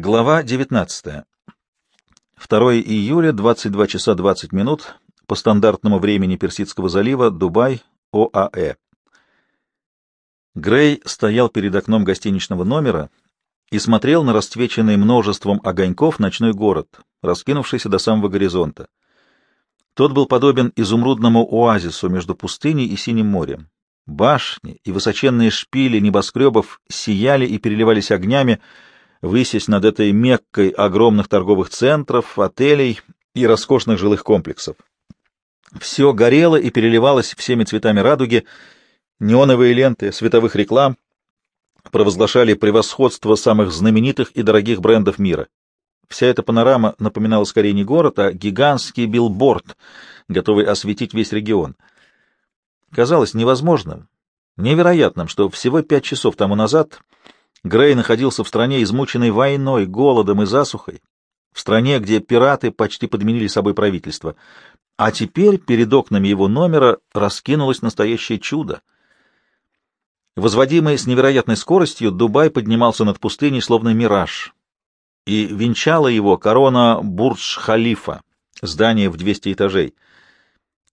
Глава 19. 2 июля, 22 часа 20 минут по стандартному времени Персидского залива, Дубай, ОАЭ. Грей стоял перед окном гостиничного номера и смотрел на расцвеченный множеством огоньков ночной город, раскинувшийся до самого горизонта. Тот был подобен изумрудному оазису между пустыней и синим морем. Башни и высоченные шпили небоскребов сияли и переливались огнями, высясь над этой меккой огромных торговых центров, отелей и роскошных жилых комплексов. Все горело и переливалось всеми цветами радуги, неоновые ленты световых реклам провозглашали превосходство самых знаменитых и дорогих брендов мира. Вся эта панорама напоминала скорее не город, а гигантский билборд, готовый осветить весь регион. Казалось невозможным, невероятным, что всего пять часов тому назад Грей находился в стране, измученной войной, голодом и засухой, в стране, где пираты почти подменили собой правительство. А теперь перед окнами его номера раскинулось настоящее чудо. Возводимый с невероятной скоростью, Дубай поднимался над пустыней, словно мираж, и венчала его корона Бурдж-Халифа, здание в 200 этажей.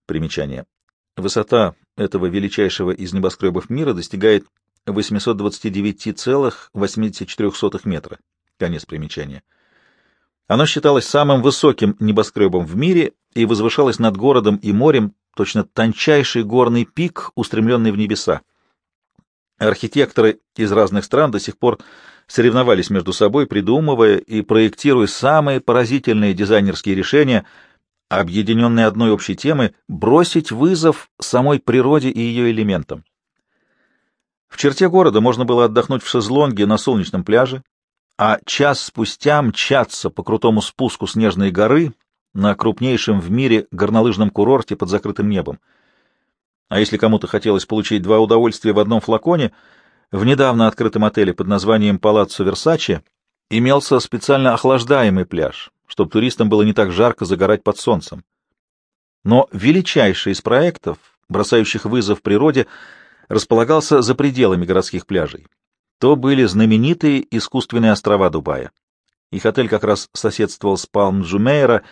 Примечание. Высота этого величайшего из небоскребов мира достигает 829,84 метра. Конец примечания. Оно считалось самым высоким небоскребом в мире и возвышалось над городом и морем, точно тончайший горный пик, устремленный в небеса. Архитекторы из разных стран до сих пор соревновались между собой, придумывая и проектируя самые поразительные дизайнерские решения, объединенные одной общей темой — бросить вызов самой природе и ее элементам. В черте города можно было отдохнуть в шезлонге на солнечном пляже, а час спустя мчаться по крутому спуску Снежной горы на крупнейшем в мире горнолыжном курорте под закрытым небом. А если кому-то хотелось получить два удовольствия в одном флаконе, в недавно открытом отеле под названием Палаццо Версаче имелся специально охлаждаемый пляж, чтобы туристам было не так жарко загорать под солнцем. Но величайший из проектов, бросающих вызов природе, — располагался за пределами городских пляжей. То были знаменитые искусственные острова Дубая. Их отель как раз соседствовал с Палм-Джумейра,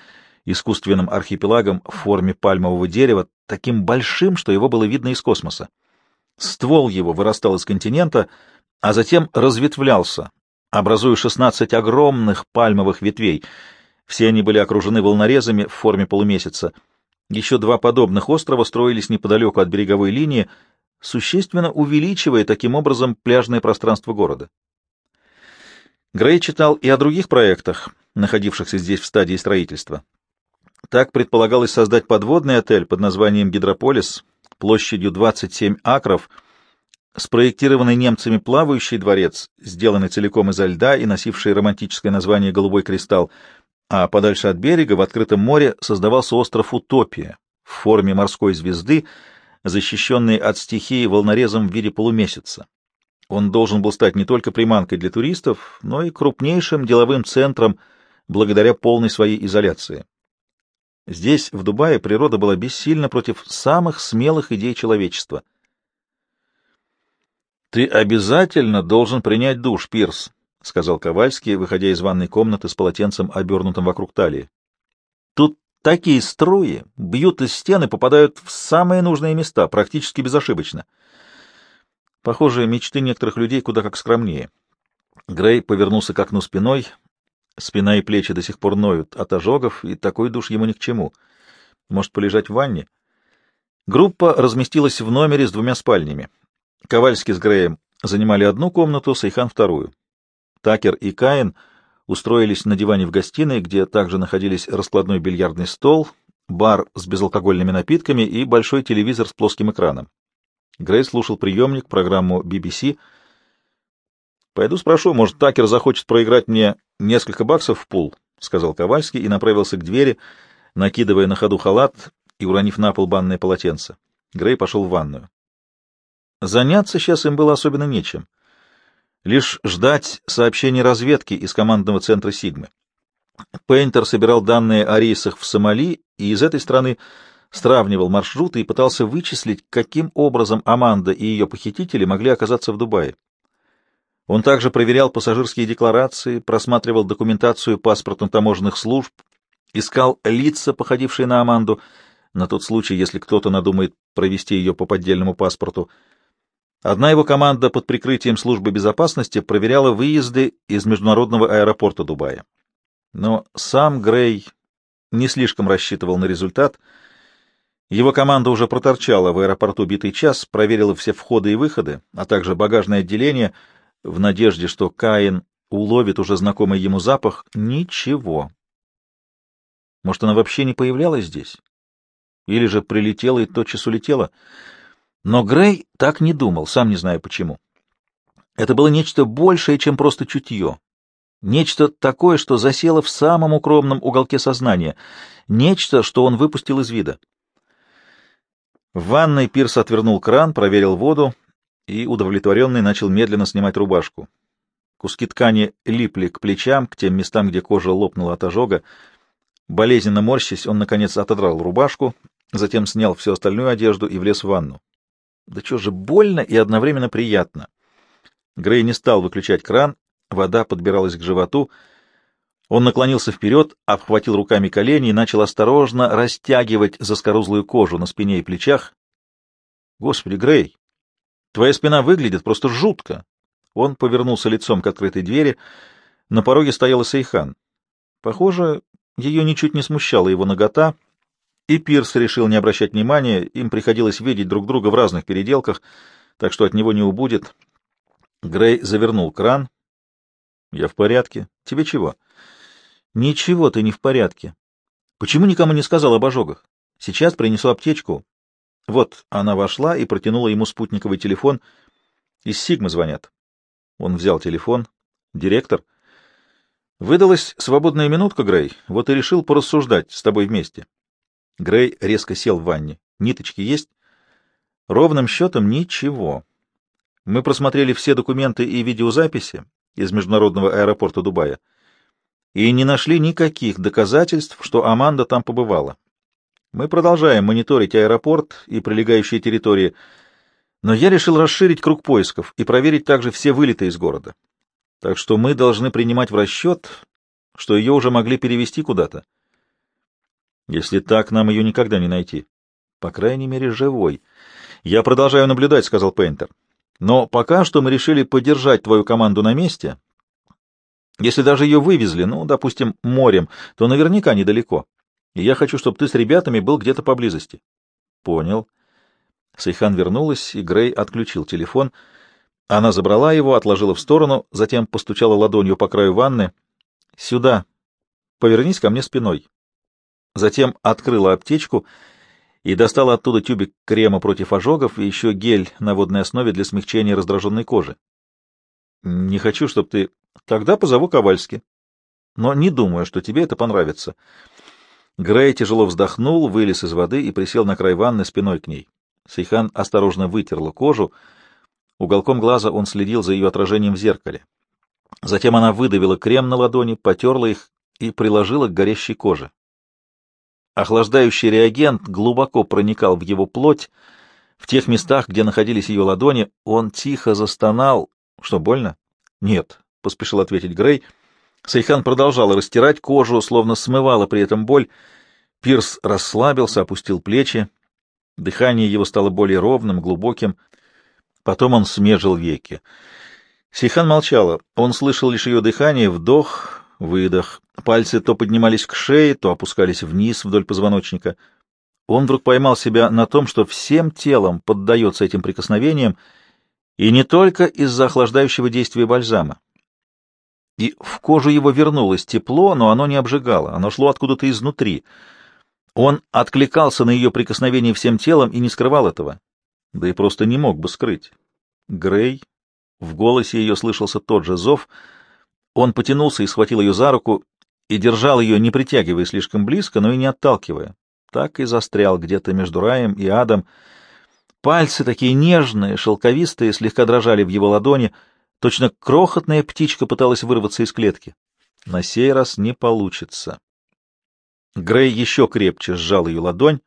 искусственным архипелагом в форме пальмового дерева, таким большим, что его было видно из космоса. Ствол его вырастал из континента, а затем разветвлялся, образуя 16 огромных пальмовых ветвей. Все они были окружены волнорезами в форме полумесяца. Еще два подобных острова строились неподалеку от береговой линии, существенно увеличивая таким образом пляжное пространство города. Грей читал и о других проектах, находившихся здесь в стадии строительства. Так предполагалось создать подводный отель под названием «Гидрополис» площадью 27 акров, спроектированный немцами плавающий дворец, сделанный целиком изо льда и носивший романтическое название «Голубой кристалл», а подальше от берега, в открытом море, создавался остров Утопия в форме морской звезды, защищенный от стихии волнорезом в виде полумесяца. Он должен был стать не только приманкой для туристов, но и крупнейшим деловым центром благодаря полной своей изоляции. Здесь, в Дубае, природа была бессильна против самых смелых идей человечества. «Ты обязательно должен принять душ, Пирс», — сказал Ковальский, выходя из ванной комнаты с полотенцем, обернутым вокруг талии. «Тут Такие струи бьют из стены, попадают в самые нужные места, практически безошибочно. Похоже, мечты некоторых людей куда как скромнее. Грей повернулся к окну спиной. Спина и плечи до сих пор ноют от ожогов, и такой душ ему ни к чему. Может, полежать в ванне? Группа разместилась в номере с двумя спальнями. Ковальский с Греем занимали одну комнату, Сейхан — вторую. Такер и Каин — устроились на диване в гостиной, где также находились раскладной бильярдный стол, бар с безалкогольными напитками и большой телевизор с плоским экраном. Грей слушал приемник, программу BBC. «Пойду спрошу, может, Такер захочет проиграть мне несколько баксов в пул», — сказал Ковальский и направился к двери, накидывая на ходу халат и уронив на пол банное полотенце. Грей пошел в ванную. Заняться сейчас им было особенно нечем лишь ждать сообщений разведки из командного центра Сигмы. Пейнтер собирал данные о рейсах в Сомали и из этой страны сравнивал маршруты и пытался вычислить, каким образом Аманда и ее похитители могли оказаться в Дубае. Он также проверял пассажирские декларации, просматривал документацию паспортно-таможенных служб, искал лица, походившие на Аманду, на тот случай, если кто-то надумает провести ее по поддельному паспорту. Одна его команда под прикрытием службы безопасности проверяла выезды из международного аэропорта Дубая. Но сам Грей не слишком рассчитывал на результат. Его команда уже проторчала в аэропорту битый час, проверила все входы и выходы, а также багажное отделение, в надежде, что Каин уловит уже знакомый ему запах. Ничего. Может, она вообще не появлялась здесь? Или же прилетела и тотчас улетела? Но Грей так не думал, сам не знаю почему. Это было нечто большее, чем просто чутье. Нечто такое, что засело в самом укромном уголке сознания. Нечто, что он выпустил из вида. В ванной Пирс отвернул кран, проверил воду и, удовлетворенный, начал медленно снимать рубашку. Куски ткани липли к плечам, к тем местам, где кожа лопнула от ожога. Болезненно морщись, он, наконец, отодрал рубашку, затем снял всю остальную одежду и влез в ванну. Да что же, больно и одновременно приятно. Грей не стал выключать кран, вода подбиралась к животу. Он наклонился вперед, обхватил руками колени и начал осторожно растягивать заскорузлую кожу на спине и плечах. Господи, Грей, твоя спина выглядит просто жутко. Он повернулся лицом к открытой двери. На пороге стояла Сейхан. Похоже, ее ничуть не смущала его нагота, и Пирс решил не обращать внимания, им приходилось видеть друг друга в разных переделках, так что от него не убудет. Грей завернул кран. — Я в порядке. Тебе чего? — Ничего, ты не в порядке. Почему никому не сказал об ожогах? Сейчас принесу аптечку. Вот она вошла и протянула ему спутниковый телефон. Из Сигмы звонят. Он взял телефон. Директор. Выдалась свободная минутка, Грей, вот и решил порассуждать с тобой вместе. Грей резко сел в ванне. Ниточки есть? Ровным счетом ничего. Мы просмотрели все документы и видеозаписи из международного аэропорта Дубая и не нашли никаких доказательств, что Аманда там побывала. Мы продолжаем мониторить аэропорт и прилегающие территории, но я решил расширить круг поисков и проверить также все вылеты из города. Так что мы должны принимать в расчет, что ее уже могли перевести куда-то. Если так, нам ее никогда не найти. По крайней мере, живой. Я продолжаю наблюдать, — сказал Пейнтер. Но пока что мы решили подержать твою команду на месте. Если даже ее вывезли, ну, допустим, морем, то наверняка недалеко. И я хочу, чтобы ты с ребятами был где-то поблизости. Понял. Сейхан вернулась, и Грей отключил телефон. Она забрала его, отложила в сторону, затем постучала ладонью по краю ванны. Сюда. Повернись ко мне спиной. Затем открыла аптечку и достала оттуда тюбик крема против ожогов и еще гель на водной основе для смягчения раздраженной кожи. Не хочу, чтобы ты... Тогда позову Ковальски. Но не думаю, что тебе это понравится. Грей тяжело вздохнул, вылез из воды и присел на край ванны спиной к ней. Сейхан осторожно вытерла кожу. Уголком глаза он следил за ее отражением в зеркале. Затем она выдавила крем на ладони, потерла их и приложила к горящей коже. Охлаждающий реагент глубоко проникал в его плоть. В тех местах, где находились ее ладони, он тихо застонал. Что, больно? Нет, — поспешил ответить Грей. Сейхан продолжал растирать кожу, словно смывала при этом боль. Пирс расслабился, опустил плечи. Дыхание его стало более ровным, глубоким. Потом он смежил веки. Сейхан молчала. Он слышал лишь ее дыхание, вдох, выдох. Пальцы то поднимались к шее, то опускались вниз вдоль позвоночника. Он вдруг поймал себя на том, что всем телом поддается этим прикосновениям, и не только из-за охлаждающего действия бальзама. И в кожу его вернулось тепло, но оно не обжигало, оно шло откуда-то изнутри. Он откликался на ее прикосновение всем телом и не скрывал этого, да и просто не мог бы скрыть. Грей, в голосе ее слышался тот же зов — он потянулся и схватил ее за руку и держал ее, не притягивая слишком близко, но и не отталкивая. Так и застрял где-то между раем и адом. Пальцы такие нежные, шелковистые, слегка дрожали в его ладони. Точно крохотная птичка пыталась вырваться из клетки. На сей раз не получится. Грей еще крепче сжал ее ладонь.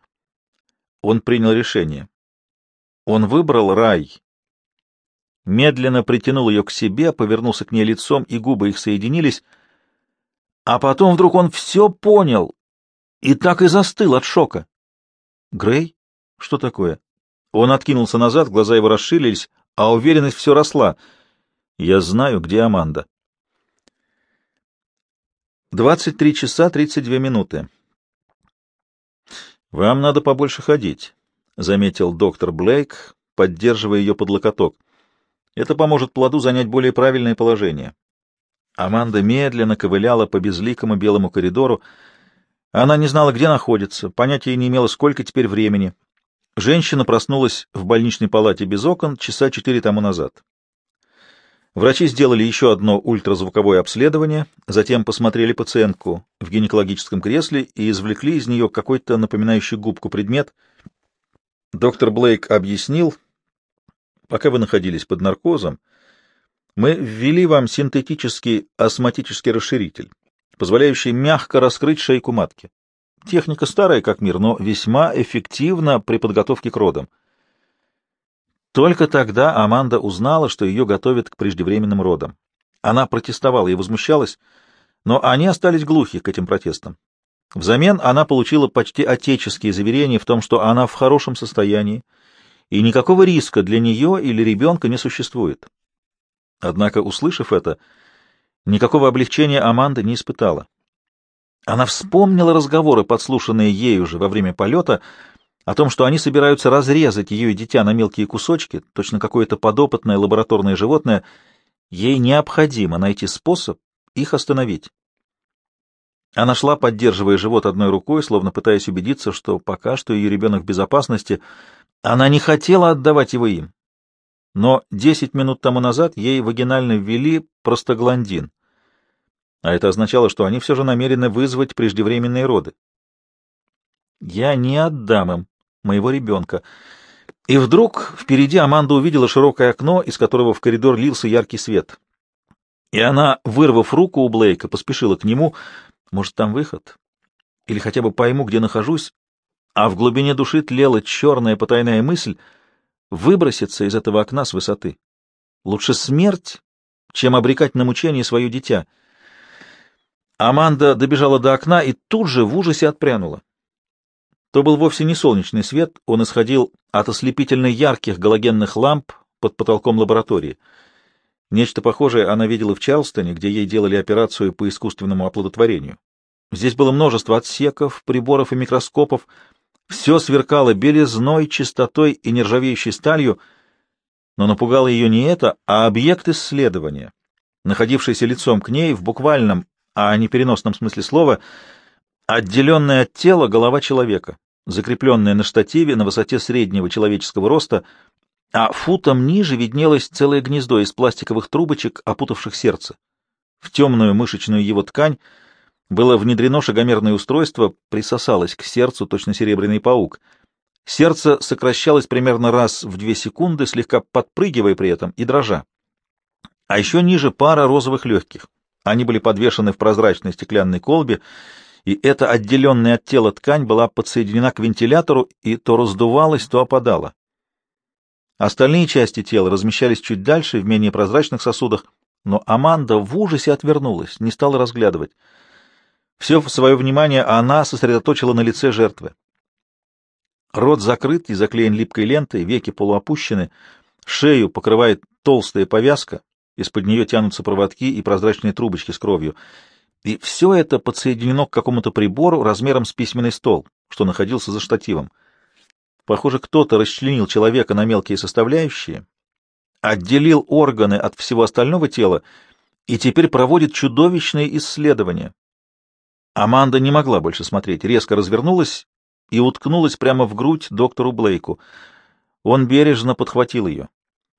Он принял решение. Он выбрал рай. медленно притянул ее к себе, повернулся к ней лицом, и губы их соединились. А потом вдруг он все понял и так и застыл от шока. «Грей? Что такое?» Он откинулся назад, глаза его расширились, а уверенность все росла. «Я знаю, где Аманда». 23 часа 32 минуты. «Вам надо побольше ходить», — заметил доктор Блейк, поддерживая ее под локоток. «Это поможет плоду занять более правильное положение». Аманда медленно ковыляла по безликому белому коридору. Она не знала, где находится, понятия не имела, сколько теперь времени. Женщина проснулась в больничной палате без окон часа четыре тому назад. Врачи сделали еще одно ультразвуковое обследование, затем посмотрели пациентку в гинекологическом кресле и извлекли из нее какой-то напоминающий губку предмет. Доктор Блейк объяснил, пока вы находились под наркозом, мы ввели вам синтетический астматический расширитель, позволяющий мягко раскрыть шейку матки. Техника старая как мир, но весьма эффективна при подготовке к родам. Только тогда Аманда узнала, что ее готовят к преждевременным родам. Она протестовала и возмущалась, но они остались глухи к этим протестам. Взамен она получила почти отеческие заверения в том, что она в хорошем состоянии, и никакого риска для нее или ребенка не существует. Однако, услышав это, никакого облегчения Аманда не испытала. Она вспомнила разговоры, подслушанные ею же во время полета, о том, что они собираются разрезать ее и дитя на мелкие кусочки, точно какое-то подопытное лабораторное животное, ей необходимо найти способ их остановить. Она шла, поддерживая живот одной рукой, словно пытаясь убедиться, что пока что ее ребенок в безопасности, она не хотела отдавать его им. Но десять минут тому назад ей вагинально ввели простагландин, а это означало, что они все же намерены вызвать преждевременные роды. «Я не отдам им моего ребенка. И вдруг впереди Аманда увидела широкое окно, из которого в коридор лился яркий свет. И она, вырвав руку у Блейка, поспешила к нему. Может, там выход? Или хотя бы пойму, где нахожусь? А в глубине души тлела черная потайная мысль выброситься из этого окна с высоты. Лучше смерть, чем обрекать на мучение свое дитя. Аманда добежала до окна и тут же в ужасе отпрянула. То был вовсе не солнечный свет, он исходил от ослепительно ярких галогенных ламп под потолком лаборатории. Нечто похожее она видела в Чарлстоне, где ей делали операцию по искусственному оплодотворению. Здесь было множество отсеков, приборов и микроскопов. Все сверкало белизной, чистотой и нержавеющей сталью, но напугало ее не это, а объект исследования, находившийся лицом к ней в буквальном, а не переносном смысле слова, отделенная от тела голова человека закрепленная на штативе на высоте среднего человеческого роста, а футом ниже виднелось целое гнездо из пластиковых трубочек, опутавших сердце. В темную мышечную его ткань было внедрено шагомерное устройство, присосалось к сердцу точно серебряный паук. Сердце сокращалось примерно раз в две секунды, слегка подпрыгивая при этом и дрожа. А еще ниже пара розовых легких. Они были подвешены в прозрачной стеклянной колбе, и эта отделенная от тела ткань была подсоединена к вентилятору и то раздувалась, то опадала. Остальные части тела размещались чуть дальше, в менее прозрачных сосудах, но Аманда в ужасе отвернулась, не стала разглядывать. Все свое внимание она сосредоточила на лице жертвы. Рот закрыт и заклеен липкой лентой, веки полуопущены, шею покрывает толстая повязка, из-под нее тянутся проводки и прозрачные трубочки с кровью — и все это подсоединено к какому-то прибору размером с письменный стол, что находился за штативом. Похоже, кто-то расчленил человека на мелкие составляющие, отделил органы от всего остального тела и теперь проводит чудовищные исследования. Аманда не могла больше смотреть, резко развернулась и уткнулась прямо в грудь доктору Блейку. Он бережно подхватил ее.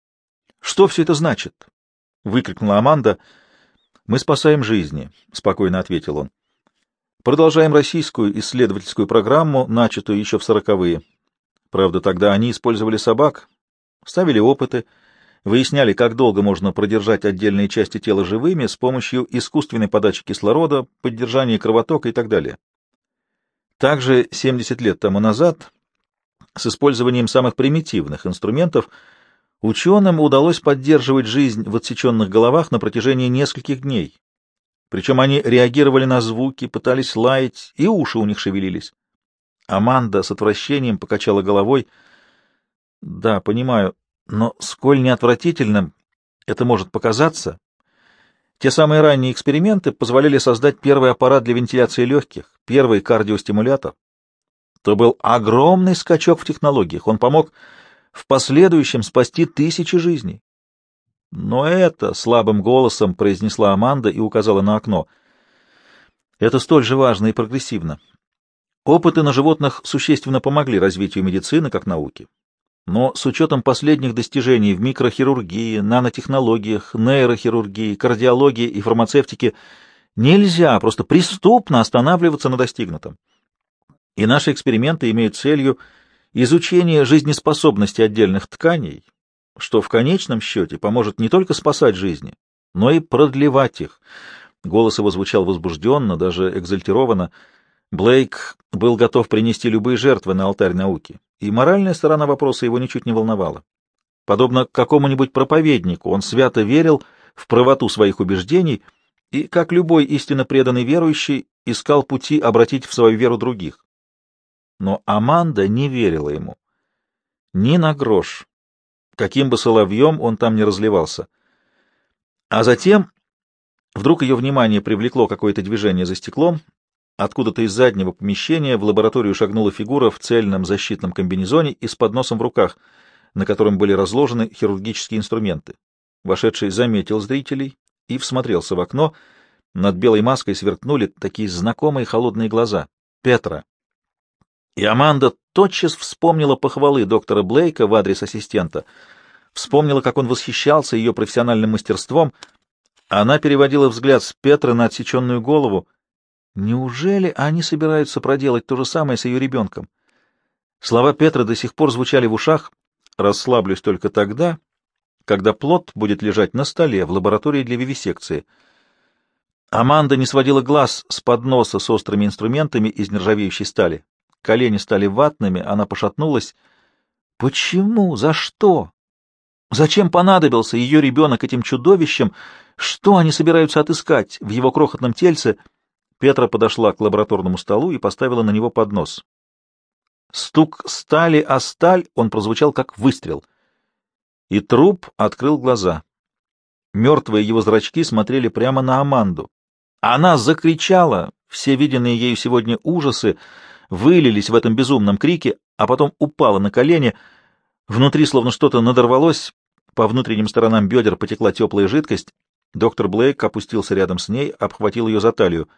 — Что все это значит? — выкрикнула Аманда. — «Мы спасаем жизни», — спокойно ответил он. «Продолжаем российскую исследовательскую программу, начатую еще в сороковые. Правда, тогда они использовали собак, ставили опыты, выясняли, как долго можно продержать отдельные части тела живыми с помощью искусственной подачи кислорода, поддержания кровотока и так далее. Также 70 лет тому назад, с использованием самых примитивных инструментов, Ученым удалось поддерживать жизнь в отсеченных головах на протяжении нескольких дней. Причем они реагировали на звуки, пытались лаять, и уши у них шевелились. Аманда с отвращением покачала головой. «Да, понимаю, но сколь неотвратительным это может показаться, те самые ранние эксперименты позволяли создать первый аппарат для вентиляции легких, первый кардиостимулятор. То был огромный скачок в технологиях. Он помог в последующем спасти тысячи жизней. Но это слабым голосом произнесла Аманда и указала на окно. Это столь же важно и прогрессивно. Опыты на животных существенно помогли развитию медицины как науки. Но с учетом последних достижений в микрохирургии, нанотехнологиях, нейрохирургии, кардиологии и фармацевтике нельзя просто преступно останавливаться на достигнутом. И наши эксперименты имеют целью изучение жизнеспособности отдельных тканей, что в конечном счете поможет не только спасать жизни, но и продлевать их. Голос его звучал возбужденно, даже экзальтированно. Блейк был готов принести любые жертвы на алтарь науки и моральная сторона вопроса его ничуть не волновала. Подобно какому-нибудь проповеднику, он свято верил в правоту своих убеждений и, как любой истинно преданный верующий, искал пути обратить в свою веру других. Но Аманда не верила ему. Ни на грош. Каким бы соловьем он там ни разливался. А затем вдруг ее внимание привлекло какое-то движение за стеклом, Откуда-то из заднего помещения в лабораторию шагнула фигура в цельном защитном комбинезоне и с подносом в руках, на котором были разложены хирургические инструменты. Вошедший заметил зрителей и всмотрелся в окно. Над белой маской сверкнули такие знакомые холодные глаза. Петра. И Аманда тотчас вспомнила похвалы доктора Блейка в адрес ассистента. Вспомнила, как он восхищался ее профессиональным мастерством. Она переводила взгляд с Петра на отсеченную голову — Неужели они собираются проделать то же самое с ее ребенком? Слова Петра до сих пор звучали в ушах. Расслаблюсь только тогда, когда плод будет лежать на столе в лаборатории для вивисекции. Аманда не сводила глаз с подноса с острыми инструментами из нержавеющей стали. Колени стали ватными, она пошатнулась. Почему? За что? Зачем понадобился ее ребенок этим чудовищем? Что они собираются отыскать в его крохотном тельце — Петра подошла к лабораторному столу и поставила на него поднос. Стук стали о сталь, он прозвучал как выстрел. И труп открыл глаза. Мертвые его зрачки смотрели прямо на Аманду. Она закричала, все виденные ею сегодня ужасы вылились в этом безумном крике, а потом упала на колени. Внутри словно что-то надорвалось, по внутренним сторонам бедер потекла теплая жидкость. Доктор Блейк опустился рядом с ней, обхватил ее за талию.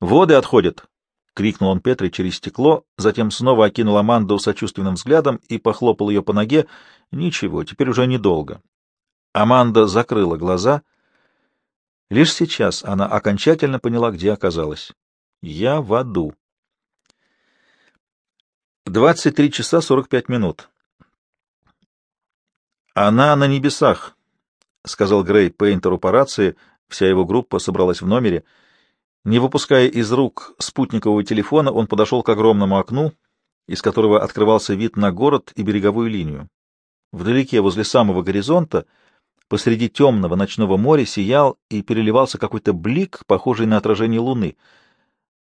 «Воды отходят!» — крикнул он Петре через стекло, затем снова окинул Аманду сочувственным взглядом и похлопал ее по ноге. Ничего, теперь уже недолго. Аманда закрыла глаза. Лишь сейчас она окончательно поняла, где оказалась. «Я в аду». Двадцать три часа сорок пять минут. «Она на небесах», — сказал Грей Пейнтеру по рации. Вся его группа собралась в номере — не выпуская из рук спутникового телефона, он подошел к огромному окну, из которого открывался вид на город и береговую линию. Вдалеке, возле самого горизонта, посреди темного ночного моря сиял и переливался какой-то блик, похожий на отражение луны.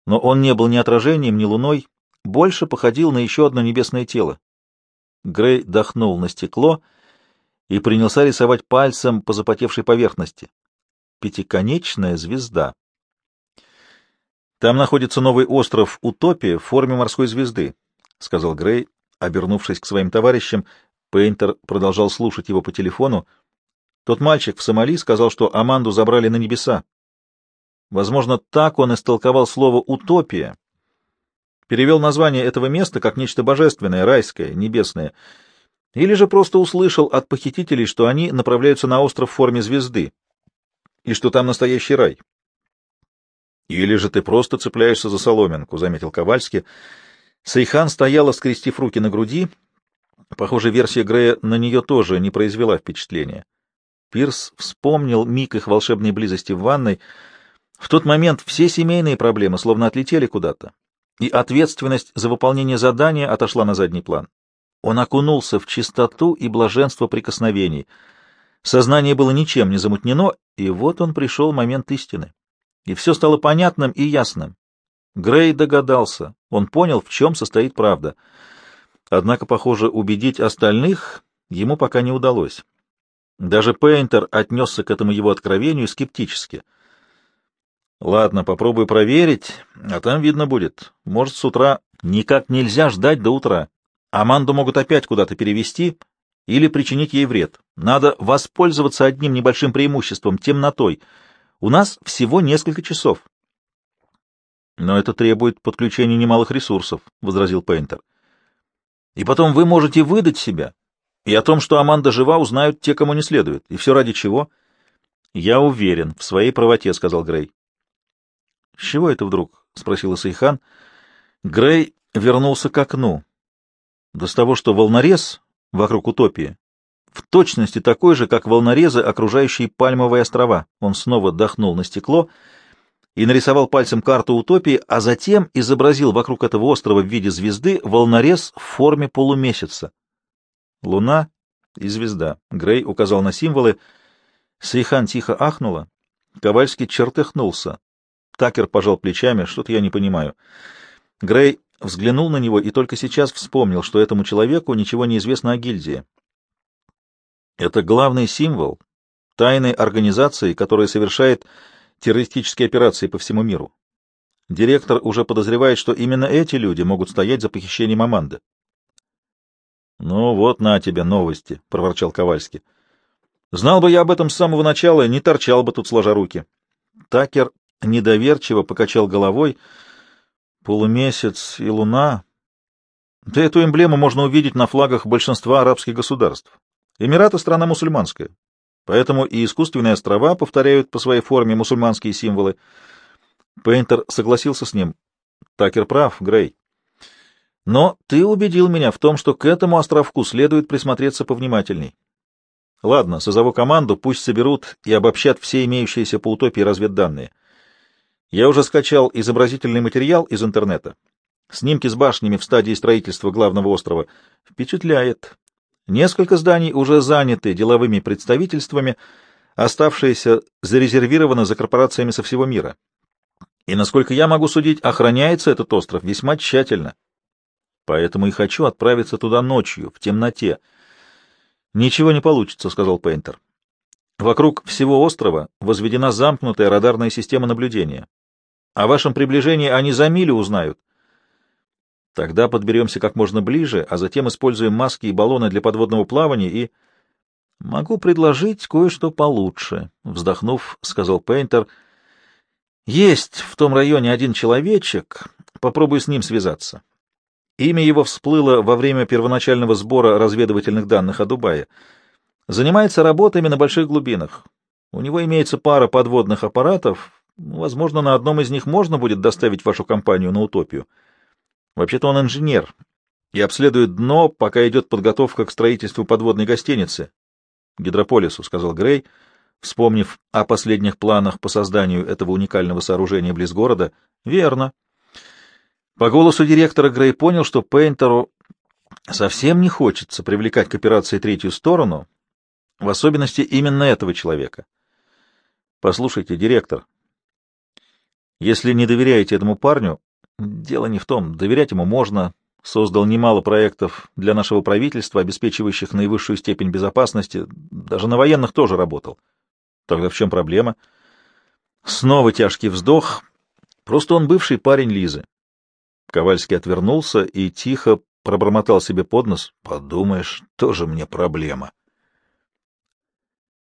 Но он не был ни отражением, ни луной, больше походил на еще одно небесное тело. Грей дохнул на стекло и принялся рисовать пальцем по запотевшей поверхности. Пятиконечная звезда. Там находится новый остров Утопия в форме морской звезды, — сказал Грей, обернувшись к своим товарищам. Пейнтер продолжал слушать его по телефону. Тот мальчик в Сомали сказал, что Аманду забрали на небеса. Возможно, так он истолковал слово «утопия». Перевел название этого места как нечто божественное, райское, небесное. Или же просто услышал от похитителей, что они направляются на остров в форме звезды, и что там настоящий рай. Или же ты просто цепляешься за соломинку, — заметил Ковальский. Сейхан стояла, скрестив руки на груди. Похоже, версия Грея на нее тоже не произвела впечатления. Пирс вспомнил миг их волшебной близости в ванной. В тот момент все семейные проблемы словно отлетели куда-то, и ответственность за выполнение задания отошла на задний план. он окунулся в чистоту и блаженство прикосновений. Сознание было ничем не замутнено, и вот он пришел момент истины. И все стало понятным и ясным. Грей догадался, он понял, в чем состоит правда. Однако, похоже, убедить остальных ему пока не удалось. Даже Пейнтер отнесся к этому его откровению скептически. «Ладно, попробую проверить, а там видно будет. Может, с утра никак нельзя ждать до утра. Аманду могут опять куда-то перевести или причинить ей вред. Надо воспользоваться одним небольшим преимуществом — темнотой. У нас всего несколько часов». «Но это требует подключения немалых ресурсов», — возразил Пейнтер. «И потом вы можете выдать себя, и о том, что Аманда жива, узнают те, кому не следует. И все ради чего?» «Я уверен в своей правоте», — сказал Грей. «С чего это вдруг?» — спросила Сайхан. Грей вернулся к окну. Да с того, что волнорез вокруг утопии в точности такой же, как волнорезы, окружающие пальмовые острова. Он снова дохнул на стекло и нарисовал пальцем карту утопии, а затем изобразил вокруг этого острова в виде звезды волнорез в форме полумесяца. Луна и звезда. Грей указал на символы. Сейхан тихо ахнула. Ковальский чертыхнулся. Такер пожал плечами. Что-то я не понимаю. Грей взглянул на него и только сейчас вспомнил, что этому человеку ничего не известно о гильдии. Это главный символ тайной организации, которая совершает террористические операции по всему миру. Директор уже подозревает, что именно эти люди могут стоять за похищением Аманды. — Ну вот на тебе новости, — проворчал Ковальский. — Знал бы я об этом с самого начала, не торчал бы тут сложа руки. Такер недоверчиво покачал головой. Полумесяц и луна. Да эту эмблему можно увидеть на флагах большинства арабских государств. Эмираты — страна мусульманская, поэтому и искусственные острова повторяют по своей форме мусульманские символы. Пейнтер согласился с ним. Такер прав, Грей. Но ты убедил меня в том, что к этому островку следует присмотреться повнимательней. Ладно, созову команду, пусть соберут и обобщат все имеющиеся по утопии разведданные. Я уже скачал изобразительный материал из интернета. Снимки с башнями в стадии строительства главного острова. Впечатляет. Несколько зданий уже заняты деловыми представительствами, оставшиеся зарезервированы за корпорациями со всего мира. И, насколько я могу судить, охраняется этот остров весьма тщательно. Поэтому и хочу отправиться туда ночью, в темноте. Ничего не получится, — сказал Пейнтер. Вокруг всего острова возведена замкнутая радарная система наблюдения. О вашем приближении они за милю узнают. Тогда подберемся как можно ближе, а затем используем маски и баллоны для подводного плавания и... — Могу предложить кое-что получше, — вздохнув, сказал Пейнтер. — Есть в том районе один человечек, попробую с ним связаться. Имя его всплыло во время первоначального сбора разведывательных данных о Дубае. Занимается работами на больших глубинах. У него имеется пара подводных аппаратов. Возможно, на одном из них можно будет доставить вашу компанию на утопию. Вообще-то он инженер и обследует дно, пока идет подготовка к строительству подводной гостиницы. Гидрополису, — сказал Грей, вспомнив о последних планах по созданию этого уникального сооружения близ города. — Верно. По голосу директора Грей понял, что Пейнтеру совсем не хочется привлекать к операции третью сторону, в особенности именно этого человека. — Послушайте, директор, если не доверяете этому парню, Дело не в том, доверять ему можно. Создал немало проектов для нашего правительства, обеспечивающих наивысшую степень безопасности. Даже на военных тоже работал. Тогда в чем проблема? Снова тяжкий вздох. Просто он бывший парень Лизы. Ковальский отвернулся и тихо пробормотал себе под нос. Подумаешь, тоже мне проблема.